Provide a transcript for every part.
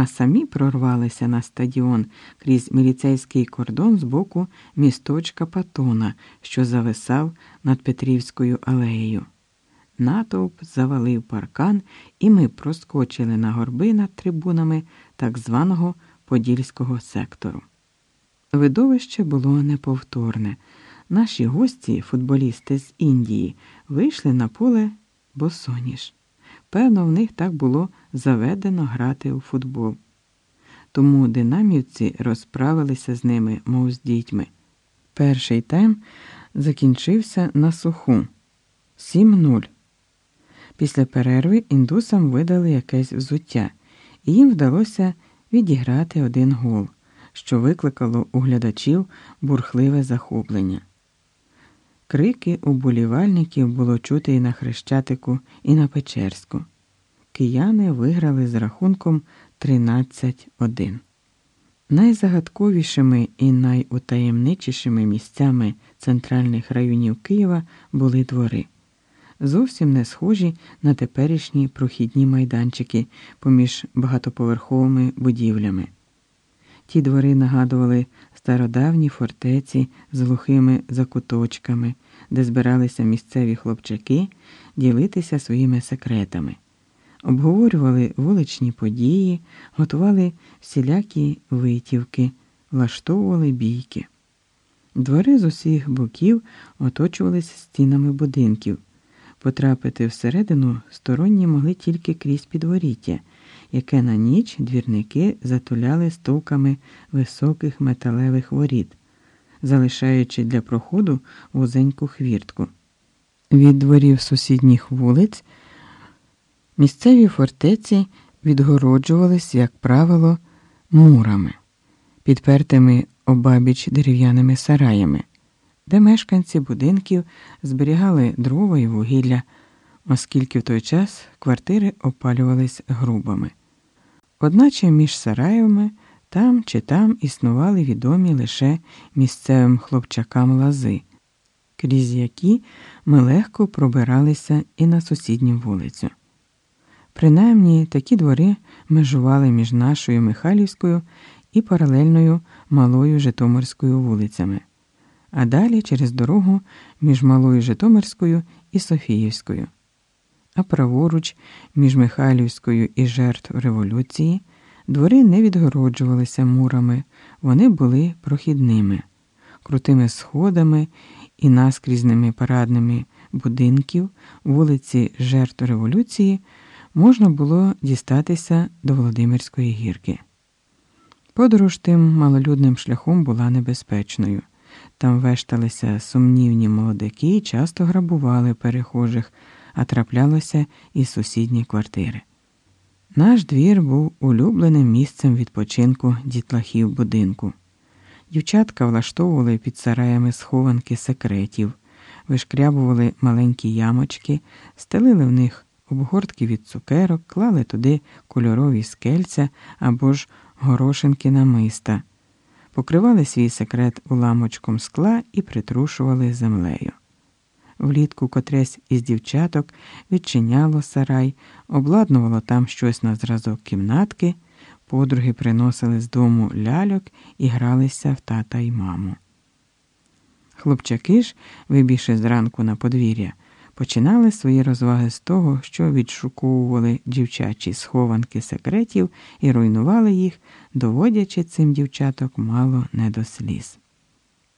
а самі прорвалися на стадіон крізь міліцейський кордон з боку місточка Патона, що зависав над Петрівською алеєю. Натовп завалив паркан, і ми проскочили на горби над трибунами так званого Подільського сектору. Видовище було неповторне. Наші гості, футболісти з Індії, вийшли на поле босоніж. Певно, в них так було заведено грати у футбол. Тому динамівці розправилися з ними, мов з дітьми. Перший тайм закінчився на суху 7-0. Після перерви індусам видали якесь взуття, і їм вдалося відіграти один гол, що викликало у глядачів бурхливе захоплення. Крики уболівальників було чути і на Хрещатику, і на Печерську. Кияни виграли з рахунком 13-1. Найзагадковішими і найутаємничішими місцями центральних районів Києва були двори, зовсім не схожі на теперішні прохідні майданчики поміж багатоповерховими будівлями. Ті двори нагадували стародавні фортеці з глухими закуточками, де збиралися місцеві хлопчаки ділитися своїми секретами, обговорювали вуличні події, готували всілякі витівки, влаштовували бійки. Двори з усіх боків оточувалися стінами будинків. Потрапити всередину сторонні могли тільки крізь підворіття яке на ніч двірники затуляли стовками високих металевих воріт, залишаючи для проходу вузеньку хвіртку. Від дворів сусідніх вулиць місцеві фортеці відгороджувались, як правило, мурами, підпертими обабіч дерев'яними сараями, де мешканці будинків зберігали дрова і вугілля, оскільки в той час квартири опалювались грубами. Одначе між сараями там чи там існували відомі лише місцевим хлопчакам лази, крізь які ми легко пробиралися і на сусідню вулицю. Принаймні такі двори межували між нашою Михайлівською і паралельною малою Житомирською вулицями, а далі через дорогу між Малою Житомирською і Софіївською. А праворуч, між Михайлівською і жертв революції, двори не відгороджувалися мурами, вони були прохідними, крутими сходами і наскрізними парадними будинків вулиці жертв революції можна було дістатися до Володимирської гірки. Подорож тим малолюдним шляхом була небезпечною. Там вешталися сумнівні молодики і часто грабували перехожих а траплялося і сусідні квартири. Наш двір був улюбленим місцем відпочинку дітлахів будинку. Дівчатка влаштовували під сараями схованки секретів, вишкрябували маленькі ямочки, стелили в них обгортки від цукерок, клали туди кольорові скельця або ж горошинки намиста, покривали свій секрет уламочком скла і притрушували землею. Влітку котресь із дівчаток відчиняло сарай, обладнувало там щось на зразок кімнатки, подруги приносили з дому ляльок і гралися в тата й маму. Хлопчаки ж, вибігши зранку на подвір'я, починали свої розваги з того, що відшуковували дівчачі схованки секретів і руйнували їх, доводячи цим дівчаток мало не до сліз.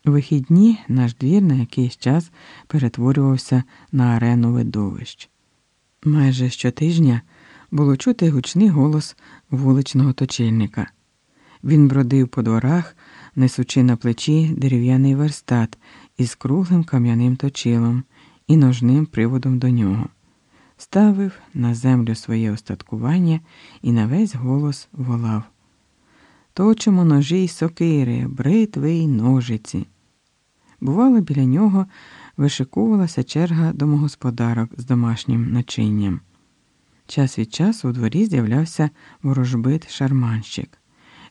У вихідні наш двір на якийсь час перетворювався на арену видовищ. Майже щотижня було чути гучний голос вуличного точильника. Він бродив по дворах, несучи на плечі дерев'яний верстат із круглим кам'яним точилом і ножним приводом до нього, ставив на землю своє остаткування і на весь голос волав. Точимо ножі й сокири, бритви й ножиці. Бувало, біля нього вишиковувалася черга домогосподарок з домашнім начинням. Час від часу у дворі з'являвся ворожбит шарманщик.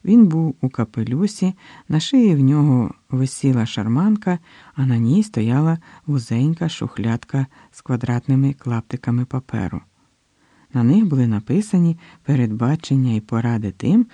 Він був у капелюсі, на шиї в нього висіла шарманка, а на ній стояла вузенька шухлядка з квадратними клаптиками паперу. На них були написані передбачення і поради тим,